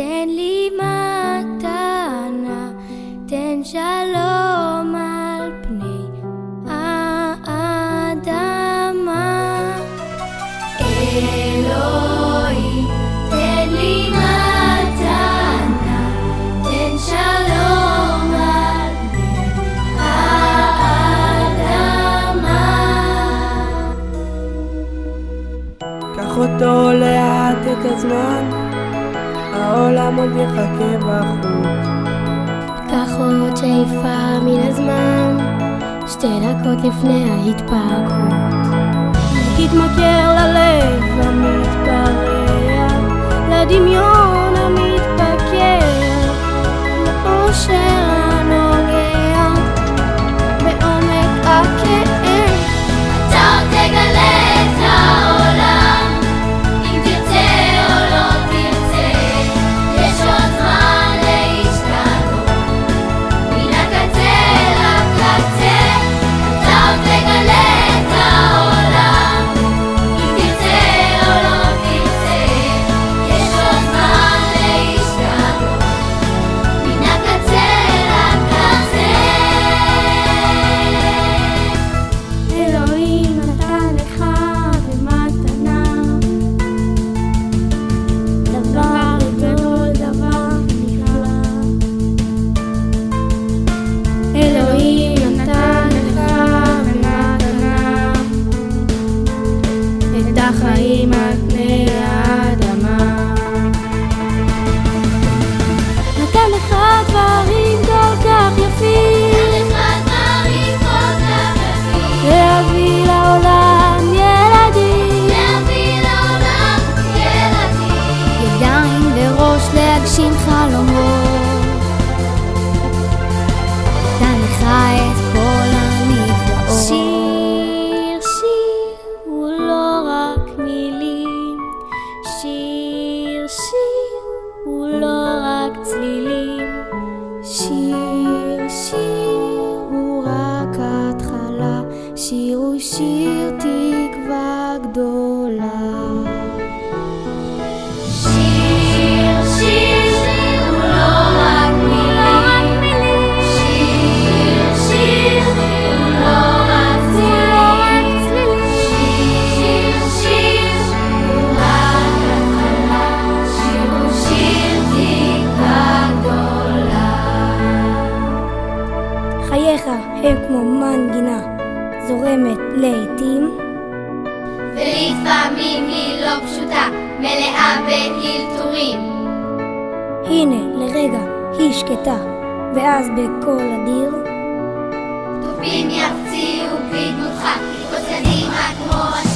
תן לי מתנה, תן שלום על פני האדמה. אלוהים, תן לי מתנה, תן שלום על פני האדמה. קח אותו לאט את הזמן העולם עוד יחכה בחוץ. קח עוד שאיפה מן הזמן, שתי דקות לפני ההתפרקות. מתמכר ללב המתפרע, לדמיון המתפקר, לאושר שיר תקווה גדולה. לעתים ולפעמים היא לא פשוטה, מלאה באלתורים. הנה, לרגע, היא שקטה, ואז בקול אדיר תופים יפציעו בדמותך, קוצנים כמו...